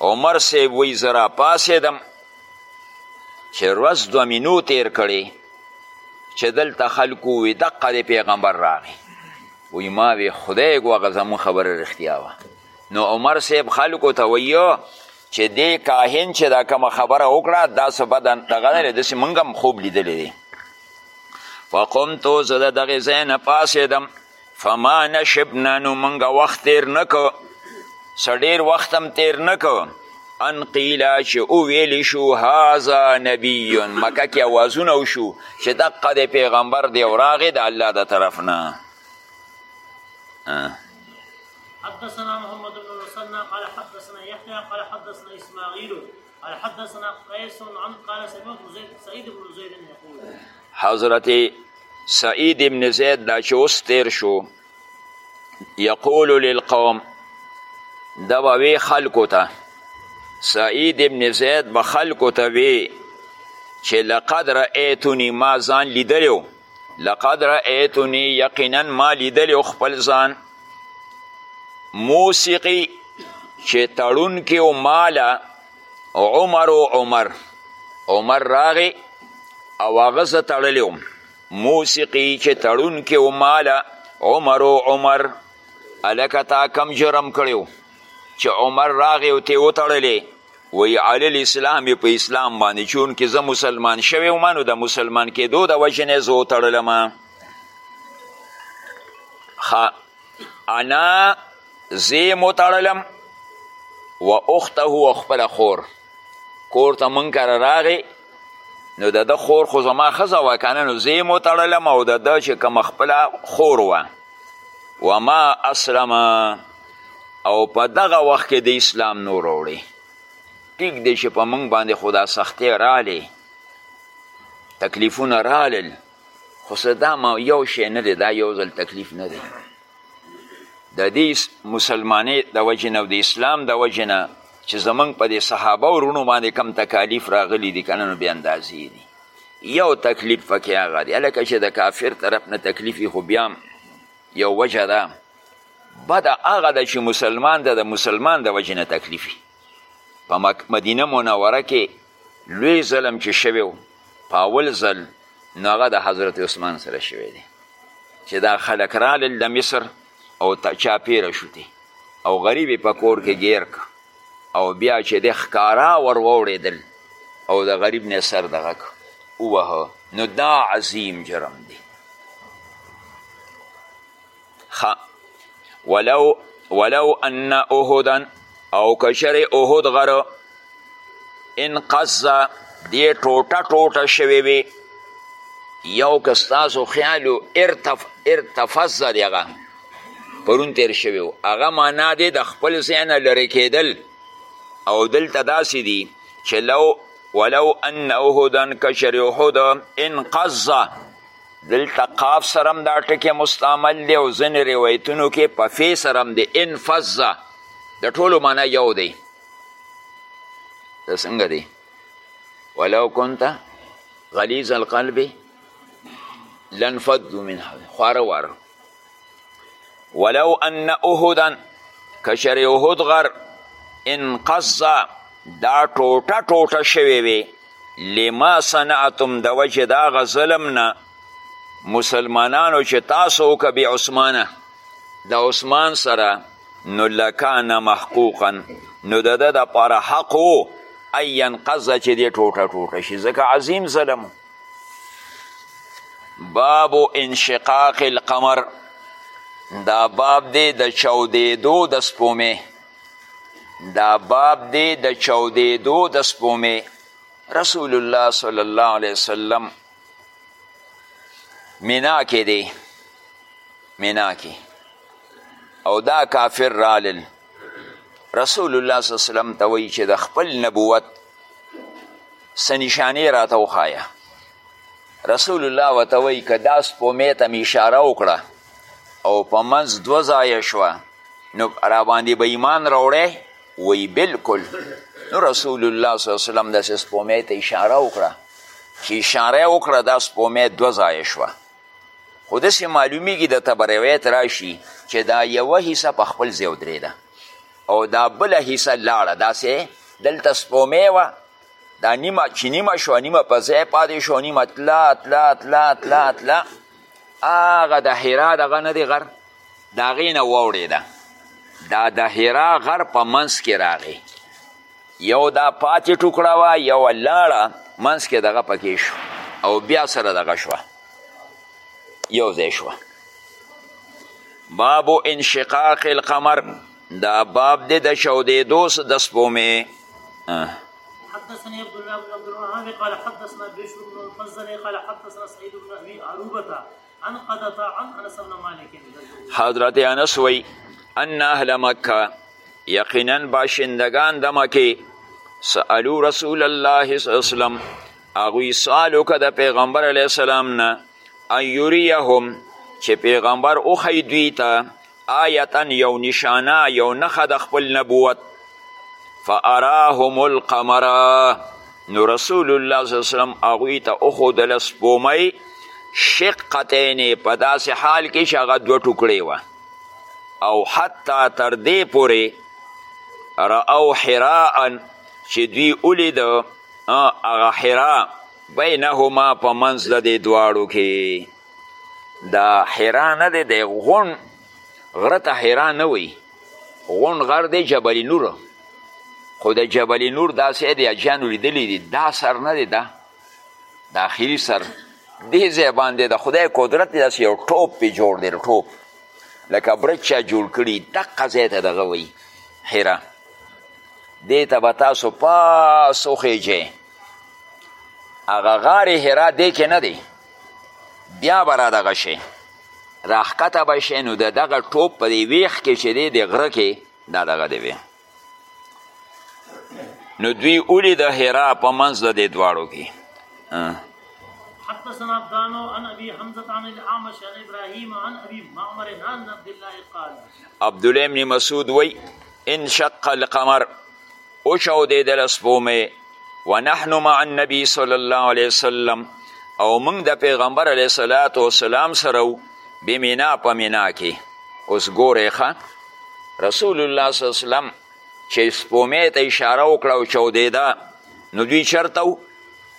عمر صاحب وی زه راپاسېدم چې ورځ دوه مینو تیر کړي چې دلته خلکو وی دقه د پیغمبر راغی وی ما وی خدای ګوغه زمون خبره رښتیا وه نو عمر صاحب خلکو ته ویو چې دې کاهن چې دا کومه خبره وکړه داسې بد دغه نه دی داسې موږ هم خوب لیدلی دی فقمتو زه د دغې ځای نه پاسېدم فما نشبنا نو موږ وخت تیر نه کو څه ډېر وخت هم تیر نه کو ان قیلا چې وویل شو هذا نبی مکه کې اوازونه وشو چې دقه د پیغمبر دی او راغې د الله د طرف نه حدثنا محمد بن مسنى قال حدثنا يحيى قال حدثنا اسماعيل قال حدثنا قيس عن قال سمعت زيد سعيد بن زيد يقول حضرت سعید ابن زید دا چې اوس تیر شو یقول للقوم دا به وی خلکو ته سعید ابن زید به خلکو ته وی چې لقد رأیتونی ما ځان لیدلی لقد رأیتنی یقینا ما لیدلی او خپل ځان موسیقی چې تړون کې او مالا عمر او عمر عمر راغی او هغه زه تړلی وم موسیقي چې تړون کې او مالا عمر او عمر هلکه تا کم جرم کړی چې عمر راغی او تې وتړلی وایي علی الاسلام یې په اسلام باندې چون کې زه مسلمان شوی وم نو د مسلمان کېدو د وجې نه زه وتړلم انا زه یې وتړلم و اخته او خپله خور کور ته مونږ کره راغی نو د ده خور خو زما ښځه وه که نه نو زه یې وتړلم او د ده چې کومه خپله خور وه وما اسلمه او په دغه وخت کې د اسلام نور وړي ټیک دی چې په موږ باندې خو دا سختۍ راغلې تکلیفونه راغلل خو څه دا ما یو شی نه دی دا یو ځل تکلیف نه دی د دې مسلمانۍ د وجې نه او د اسلام د وجې نه چې زمونږ په دې صحابه ورونو باندې کم تکالیف راغلي دي که نه نو بې اندازې دي یو تکلیف پکې هغه دی هلکه چې د کافر طرف نه تکلیف خو بیا یو وجه ده بد هغه ده چې مسلمان ده د مسلمان د وجې نه تکلیفي په مدینه منوره کې لوی ظلم چې شوی و په اول ځل نو هغه د حضرت عثمان سره شوی دی چې دا خلک رالل د مصر او چاپیره شو دی او غریب په کور کې ګیر که او بیا چې د ښکارا ور واوړېدل او د غریب نه سر دغه که ووهه نو دا عظیم جرم دی خ ولو ولو ان احدا او کشر احد غره ان قصه دی ټوټه ټوټه شوی وي یو که ستاسو خیال ارتف ارتفز دی هغه پرون تیر شوی و هغه معنا دی د خپل ځای نه لرې کېدل او دلته داسې دي چې لو ولو ان احدا کشر احد انقضه دلته قاف سره هم دا ټکی مستعمل دی او ځینې روایتونو کې په فې سره هم دی انفزه د ټولو معنا یو دی دا څنګه دی ولو کنت غلیظ القلب لنفضو من حوله خواره واره ولو ان احدا کشر احد غر انقص دا ټوټه ټوټه شوی وی لما صنعتم د وجه دا غ ظلم نه مسلمانانو چې تاسو وکه بی عثمانه د عثمان سره نو لکان محقوقا نو د ده دپاره حق و ان ینقض چې دې ټوټه ټوټه شي ځکه عظیم ظلم باب انشقاق القمر دا باب دی د چودیدو د سپومې دا باب دی د چودیدو د سپومې رسول الله صلی الله علیه وسلم مینا کې دی مینا کې او دا کافر رالل رسول الله صلی الله علیه وسلم ته وایي چې د خپل نبوت څه نشانې راته وښایه رسول الله ورته وایي که دا سپومې ته مې اشاره وکړه او په منځ دوه ځایه شوه نو راباندې به ایمان راوړی وی بلکل نو رسول الله صلی الله علیه وسلم داسې سپومې ته اشاره وکړه چې اشاره یې وکړه دا سپومې دوه ځایه شوه خو داسې معلومیږي درته به روایت راشي چې دا یوه حصه په خپل ځای ودرېده او دا بله حصه لاړه داسې دلته سپومې وه دا نیمه چې نیمه شوه نیمه په ځای پاتې شو نیمه تلا تلا تلا تلا تلا هغه د حرا دغه نه دی غر د هغې نه واوړېده دا د حرا غر په منځ کې راغی یو دا پاتې ټوکړه وه یو لاړه منځ کې دغه پکې شو او بیا سره دغه شوه یو ځای شوه باب انشقاق القمر دا باب دی د چاودېدو د سپومې حدثني عبد الله بن عبد الوهاب قال حدثنا بشر بن الفضل قال حدثنا سعيد بن ابي عروبه حضرت انس وی ان اهل مکه یقینا باشندگان د مکه سالو رسول الله صلی الله علیه وسلم هغوی سوال وکړه د پیغمبر علیه السلام نه ان یریهم چې پیغمبر وښی دوی ته آیتا یو نشانه یو نخه د خپل نبوت فاراهم القمر نو رسول الله صلی وسلم هغوی ته وښودله سپومۍ شقتین په داسې حال کې چې هغه دوه ټوکړې وه او حتی تر دې پورې رأو حراء چې دوی ولید هغه حرا بینهما په منځ د دې دواړو کې دا حرا نه دی دی غون غره ته حرا نه وی غون غر دی جبل نور خو د جبل نور داسې دی اجانو لیدلی دی دا سر نه دی دا د اخري سر دې ځای باندې د خدای قدرت دی داسې یو ټوپ پې جوړ دی ټوپ لکه برج چا جوړ کړي دقه ځای ته دغه وایي حرا دې ته به تاسو پاس وخیږئ هغه غار حرا دې کې نه دی بیا به را دغه شي راښکته به شي نو د دغه ټوپ په دې ویښ کې چې دی د غره کې دا دغه دی وی نو دوی اولی د هرا په منځ د دې دواړو کې حدثنا عبدانو عن ابي حمزه عن الاعمش عن ابراهيم عن ابي معمر عن عبد الله قال عبد الله بن مسعود وي انشق القمر وچاودېدله سپومې ونحن مع النبي صلی الله علیه وسلم او موږ د پیغمبر علیه صلات وسلام سره و بمینا په مینا کې اوس ګورې ښه رسول الله صلی الله علیه وسلم چې سپومې ته اشاره وکړه او چاودېده نو دوی چرته و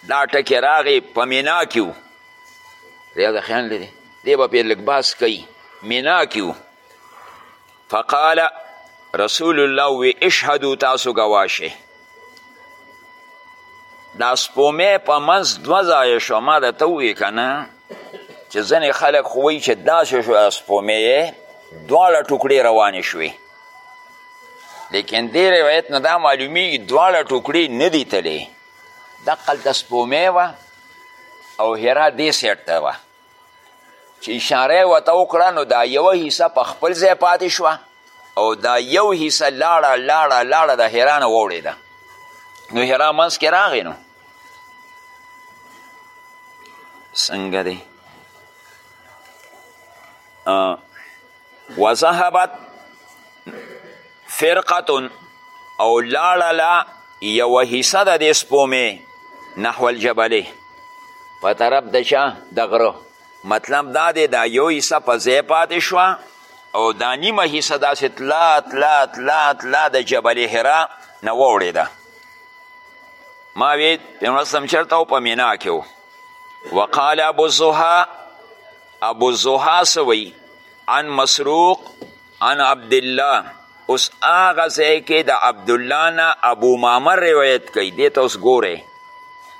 دا ټکی راغی په مینا کې و دی د خیال دی دی به پې لږ باس کوي مینا کې و فقال رسول الله وی اشهدو تاسو گواشه دا سپومه په منځ دوه ځای شو ما د ته وی کنه چې ځنې خلک خو وایي چې داسې شو دا سپومه یې دواړه ټوکړې روانې شوې لیکن دې روایت نه دا معلومیږي دواړه ټوکړې نه دي تلې دقلته سپومه وه او هرا دې سیټ ته وه چې اشاره یې ورته وکړه نو دا یوه حصه په خپل ځای پاتې شوه او دا یو حصه لاړه لاړه لاړه د حرا نه واوړېده نو حرا منځ کې راغی نو څنګه دی وذهبت فرقتون او لاړله یوه حصه د دې سپومې نحو الجبلې په طرف د چا د غره مطلب دا دی دا یو حصه په ځای پاتې شوه او دا نیمه حصه داسې تلا تلا تلا تلا د جبل حرا نه واوړېده ما وی پیغمبر صلی چرته او په مینا کې وقال ابو زها ابو زها څه وایي عن مسروق عن عبدالله اوس هغه ځای کې د عبدالله نه ابو معمر روایت کوي دې ته اوس ګورئ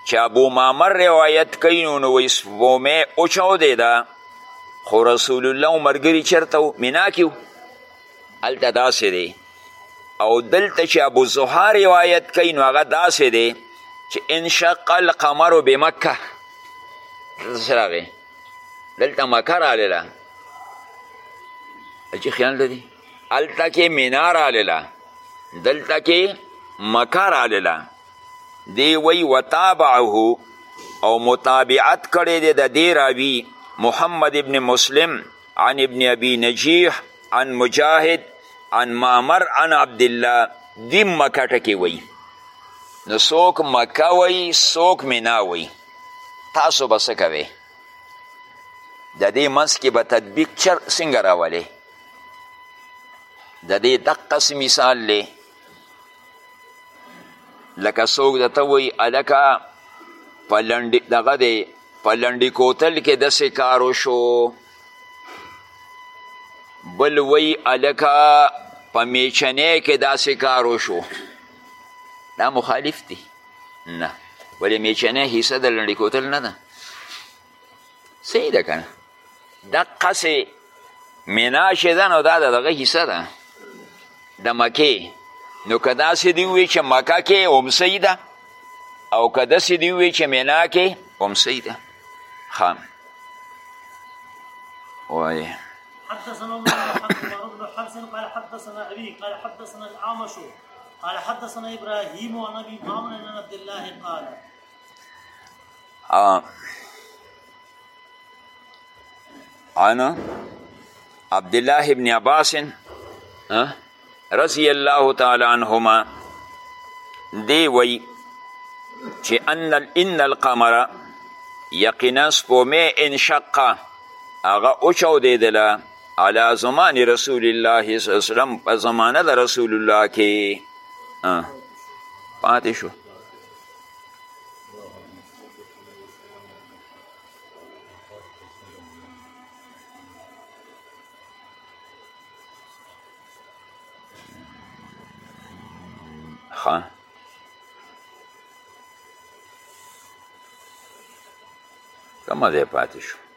چې ابو معمر روایت کوي نو نو سپومې وچاودې ده خو رسول الله او ملګري چېرته و مینا کې و هلته داسې دی او دلته چې ابو زحا روایت کوي نو هغه داسې دی چې انشق القمر بمکه دلته څه راغی دلته مکه رالله چې خیال لري هلته کې مینا رالله دلته کې مکه رالله دی وی وتابعه او متابعت کړی دی د دې راوي محمد ابن مسلم عن ابن ابي نجیح عن مجاهد عن معمر عن عبدالله دی مکه ټکې وی نو څوک مکه وی څوک مینا وی تاسو به څه کوئ د دې منځ کې به تطبیق چر څنګه راولې د دې دقسې مثال دی لکه څوک درته وایي هلکه په لنډي دغه دی په لنډي کوتل کې داسې کار وشو بل وایي هلکه په میچنې کې داسې کار وشو دا مخالف دی نه ولې میچنه حصه د لنډې کوتل نه ده صحیح ده که نه دقسې مینا چې ده نو دا د دغه حصه ده د مکې نو که داسې دې ووایي چې مکه کې هم صحیح ده او که داسې دې ووایي چې مینا کې هم صحیح ده ښه وایه حدثنا عمر بن حفص قال حدثنا ابي قال حدثنا الاعمش قال حدثنا ابراهيم عن ابي معمر عن عبد الله قال انا عبد الله ابن عباس رضی الله تعالی عنهما دی وی چې ان ان القمر یقینا سپومه انشقه هغه اوچاودېدله علی زمان رسول الله صلی الله علیه وسلم په زمانه د رسول الله کې پاتې شو ها کومه ځای پاتې شو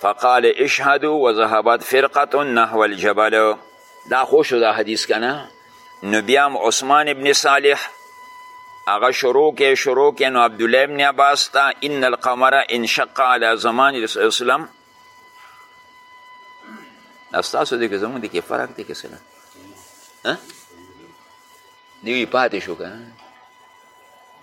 فقال اشهدوا وذهبت فرقه نحو الجبل دا خوشو دا حدیث کنه نو بیا هم عثمان ابن صالح هغه شروع کې شروع کې نو عبد الله ابن عباس ته ان القمر انشق على زمان رسول اسلام استاسو دې کې زموږ دې کې فرق دې کې سره ها دی پاتې شو که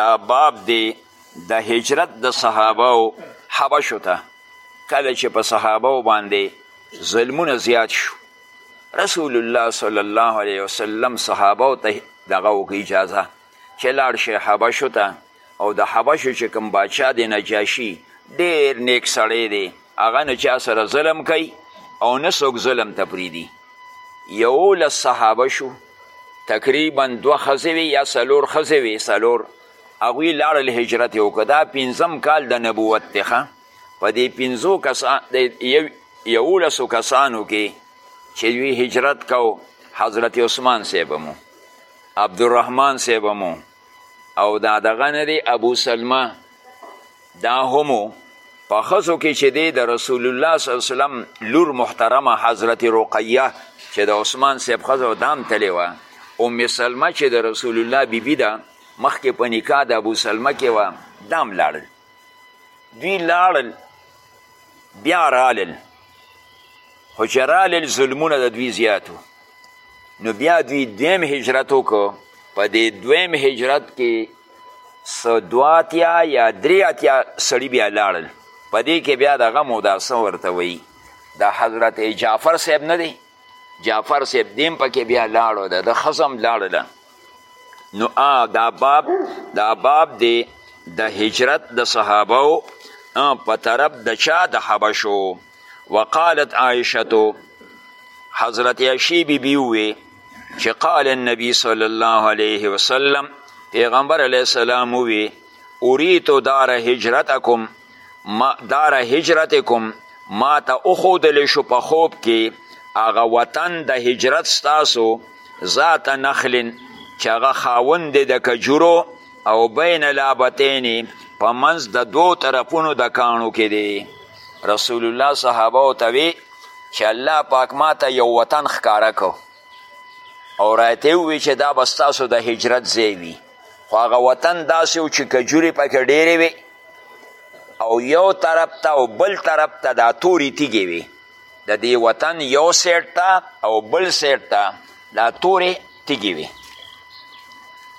دا باب دی د هجرت د صحابه او حبشو ته کله چې په صحابه باندې ظلمونه زیات شو رسول الله صلی الله علیه وسلم صحابه ته دغه وکړي اجازه چې لاړ شي حبشو ته او د حبشو چې کوم باچا دی نجاشي ډېر نیک سړی دی هغه نه چا سره ظلم کوي او نه څوک ظلم ته پریږدي یولس صحابه شو تقریبا دوه ښځې وې یا څلور ښځې وې څلور هغوی لاړل هجرت یې وکړه دا پنځم کال د نبوت دی ښه په دې پنځو کسان د یولسو کسانو کې چې دوی هجرت کو حضرت عثمان صاحب مو عبدالرحمن صاحب مو او دا دغه نه دی ابو سلمه دا همو په ښځو کې چې دی د رسول الله صلی وسلم لور محترمه حضرت رقیه چې د عثمان صاحب ښځه دام تلې وه ام سلمه چې د رسول الله بیبي ده مخکې په نکاح د ابو سلمه کې وه دام لاړل دوی لاړل بیا رالل خو چې رالل ظلمونه د دوی زیاتو نو بیا دوی دویم هجرت وکړو په دې دویم هجرت کې څه دوه اتیا یا درې اتیا سړي بیا لاړل په دې کې بیا د غم او داسه ورته وایي د حضرت جعفر صاحب نه دی جعفر صاحب دیم پکې بیا لاړو ده د خزم لاړله نو آ دا باب دا باب دی د هجرت د صحابه په طرف د چا د حبشو وقالت عائشتو حضرت عشی بی بی وی چې قال النبی صلی الله علیه وسلم پیغمبر علیه السلام وی اوریتو دار هجرتکم ما دار هجرتکم ما ته اخودل شو په خوب کې هغه وطن د هجرت ستاسو ذات نخلن چې هغه خاوند د کجورو او بین لابتین په منځ د دوو طرفونو د کانو کې دی رسول الله صحابه ته وی چې الله پاک ما ته یو وطن ښکاره کو او راته وی چې دا به ستاسو د هجرت ځای وي خو هغه وطن داسې و چې کجورې پکې ډېرې وې او یو طرف ته او بل طرف ته دا تورې تیږې وې د دې وطن یو سیټ ته او بل سیټ ته دا تورې تیږې وي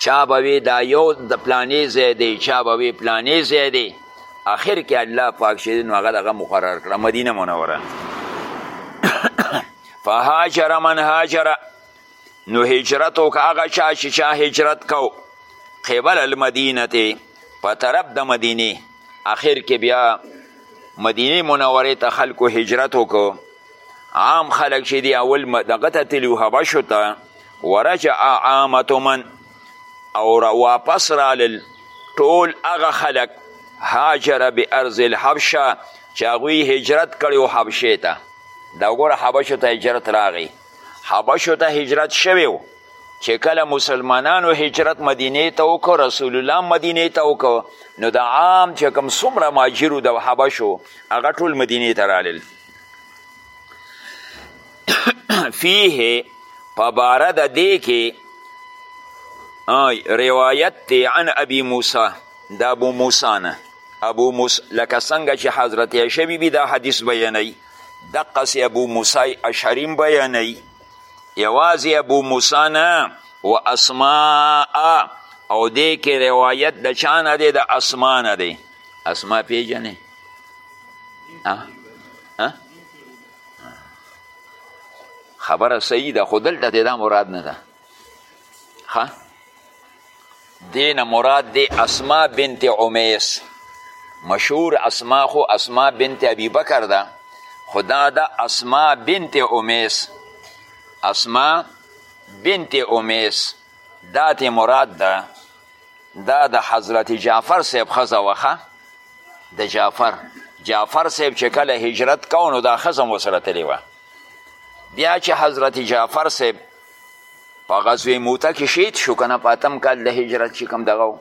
چا به وی دا یو د پلانې ځای دی چا به وی پلانې ځای دی آخر کې الله پاک چې نو هغه دغه مقرر کړه مدینه منوره فهاجر من هاجر نو هجرت وکړه هغه چا چې چا هجرت کو قبل المدینه په طرف د مدینې آخر کې بیا مدینه منورې ته خلکو هجرت وکړو عام خلک چې دی اول دغه ته تلي حبشو ته ورجع عامت من او واپس رالل ټول هغه خلک هاجر بارض الحبشه چې هغوی هجرت کړی و حبشې ته دا وګوره حبشو ته هجرت راغی حبشو ته هجرت شوی و چې کله مسلمانانو هجرت مدینه ته وکړو رسول الله مدینه ته وکړو نو د عام چې کوم څومره ماجرو د حبشو هغه ټول مدینه ته رالل فیه په باره د دې کې روایت دی عن ابي موسی د ابو موسی نه ابو موسی لکه څنګه چې حضرت عایشه بیبي دا حدیث بیانوي دقسې ابو موسی اشعریم بیانوي یوازې ابو موسی نه و اسماء او دې کې روایت د چا نه دی د اسما نه دی اسما پیژنې خبره صحیح ده خو دلته دی دا مراد نه ده ښه دین مراد دی اسما بنت عمیس مشهور اسما خو اسما بنت ابی بکر ده خدا ده اسما بنت عمیس اسما بنت عمیس دا تی مراد ده دا د حضرت جعفر صاحب ښځه وخه د جعفر جعفر صاحب چې کله هجرت کو نو دا ښځه هم ورسره تللې وه بیا چې حضرت جعفر صاحب په غزوې موته کې شهید شو که نه په اتم کال د هجرت چې کوم دغه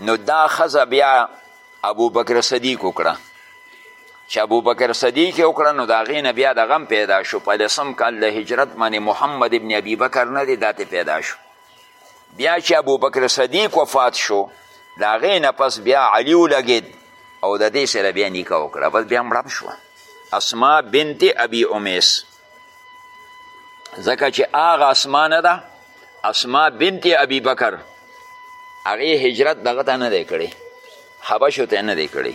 نو دا ښځه بیا ابوبکر صدیق وکړه چې ابوبکر صدیق یې وکړه نو د هغې نه بیا د غم پیدا شو په لسم کال د هجرت باندې محمد ابن ابي بکر نه دی دا پیدا شو بیا چې ابوبکر صدیق وفات شو د هغې نه پس بیا علي ولګېد او د دې سره بیا نکاح وکړه بس بیا مړه شوه اسما بنت ابي امیس ځکه چې هغه اسما نه ده اسما بنت ابي بکر هغې هجرت دغه ته نه دی کړی حبشو ته نه دی کړی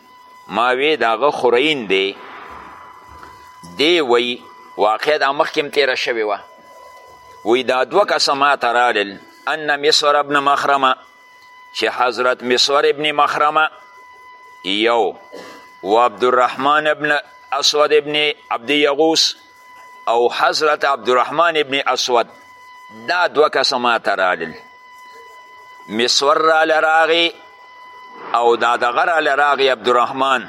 ما وی د هغه خورین دی دی وی واقع دا مخکې هم تېره شوې وه وی دا دوه کسه ما ته رالل ان مصور ابن مخرمه چې حضرت مصور ابن مخرمه یو و عبدالرحمن ابن اسود ابن عبد یغوس او حضرت عبدالرحمن ابن اسود دا دوه کسه ماته رالل مسور راله راغی او دا دغه راله راغی عبدالرحمن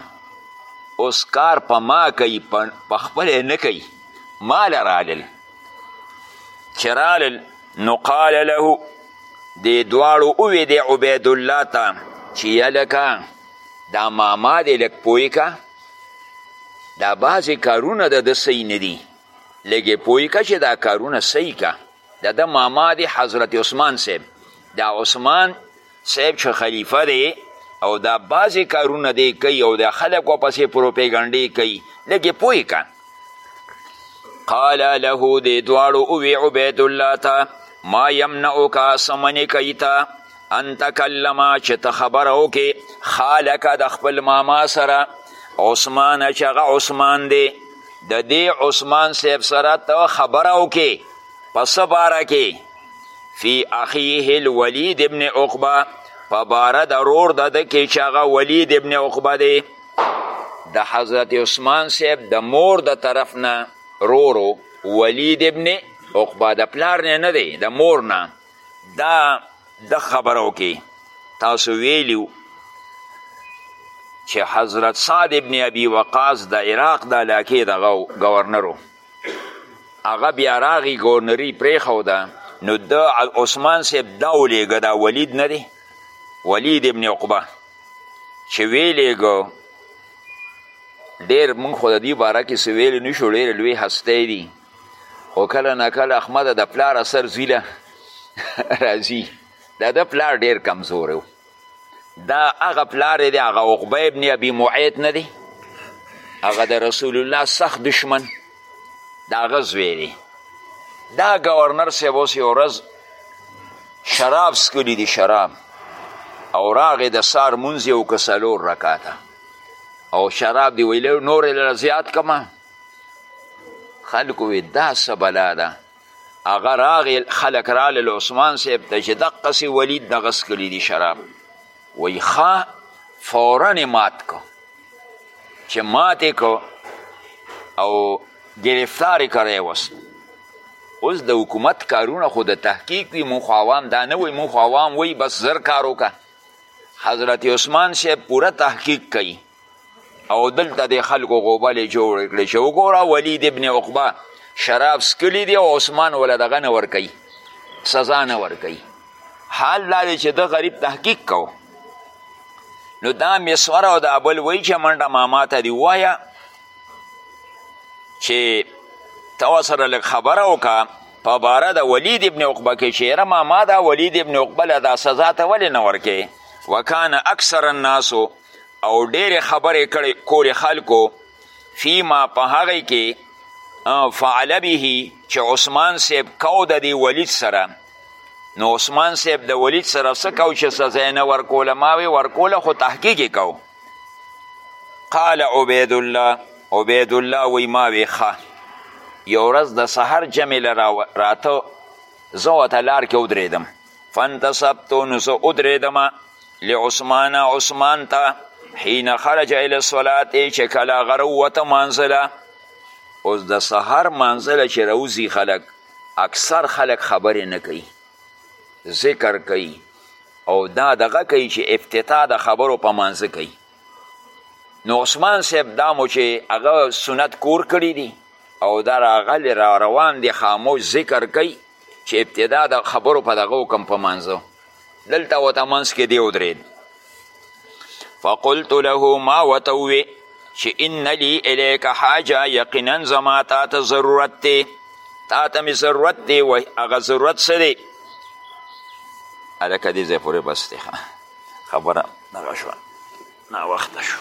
اوس کار په ما کوي په خپله نه کوي مال رالل چې رالل نو قال له دې دواړو ووې دی عبیدالله ته چې یلکه دا ماما دی لږ پوه که دا بعضې کارونه د ده صحیح نه دي لږې پوه که چې دا کارونه صحیح که د ده ماما دی حضرت عثمان صاحب دا عثمان صاحب چې خلیفه دی او دا بعضې کارونه دی کوي او د خلکو پسې پروپیګنډې کوي لږې پوه که قال له دې دواړو اووې عبیدالله ته ما یمنعک څه منې کوي ته ان تکلم چې ته خبره وکې خالک د خپل ماما سره عثمان چې هغه عثمان دی د دې عثمان صاحب سره ته خبره وکې په څه باره کې فی اخیه الولید ابن عقبه په باره د رور د ده کې چې هغه ولید ابن عقبه دی د حضرت عثمان صاحب د مور د طرف نه رورو ولید ابن عقبه د پلار نه نه دی د مور نه دا د خبرو کې تاسو ویلیو چې حضرت سعد ابن ابي وقاص د عراق د علاقې د گورنرو هغه بیا راغی گورنري پرېښوده نو د عثمان صاحب دا ولیږه دا ولید نه دی ولید ابن عقبه چې ویلیږه ډېر موږ خو د دې باره کې څه ویلی نشو ډېرې لوی هستی دي خو کله نه کله احمده د پلار اثر زوی له راځي دا د پلار ډېر کمزوری و دا هغه پلار دی هغه عقبه ابن ابي معید نه دی هغه د رسول الله سخت دشمن د هغه زوی دی دا ګورنر صاحب اوس یو ورځ شراب څکلي دي شراب او راغې د سار مونځ یې وکړه څلور رکاته او شراب دی ویلی نور یې لره زیات کمه خلکو وی دا څه بلا ده هغه راغی خلک رالل عثمان صاحب ته چې دقسې ولید دغه څکلي دي شراب وایي ښه فورا یې مات کو چې مات یې کو او ګرفتار یې کړی وس اوس د حکومت کارونه خو د تحقیق وي مونږ عوام دا نه وایي مونږ عوام وایي بس زر کار وکړه حضرت عثمان صاحب پوره تحقیق کوي او دلته د خلکو غوبلې جوړې کړې چې وګوره ولید ابن عقبه شراب سکلی دی او عثمان ولا دغه نه ورکوي سزا نه ورکوي حال دا دی چې د غریب تحقیق کو نو دا مسور او دا بل وایي چې منډه ماما ته دی ووایه چې ته ورسره لږ خبره وکړه په باره د ولید ابن عقبه کې چې یاره ماما دا ولید ابن عقبه له دا سزا ته ولې نه ورکې وکان اکثر الناس او ډېرې خبرې کړې کولې خلکو فیما په هغې کې فعل به چې عثمان صاحب کو د دې ولید سره نو عثمان صاحب د ولید سره څه کو چې سزا یې نه ورکوله ما وې ورکوله خو تحقیق یې کو قال عبید الله عبید الله وی ما وې ښه یو ورځ د سهار جمع له راته زه ورته لار کې ودرېدم فانتصبتو نو زه ودرېدم لعثمان عثمان ته حین خرج الی الصلات چې کله هغه راووته مانځله اوس د سهار مانځله چې راوځي خلک اکثر خلک خبرې نه کوي ذکر کوي او دا دغه کوي چې افتتاح د خبرو په مانځه کوي نو عثمان صاحب دا مو چې هغه سنت کور کړی دی او دا راغلی را روان دی خاموش ذکر کوي چې ابتدا د خبرو په دغه وکم په منځو دلته وته منځ کې دی ودرېد فقلت له ما وته ووې چې ان لي الیک حاجه یقینا زما تا ته ضرورت دی تا ته مې ضرورت دی و هغه ضرورت څه دی هلکه دې ځای پورې بس دی خبره دغه شوه ناوخته شو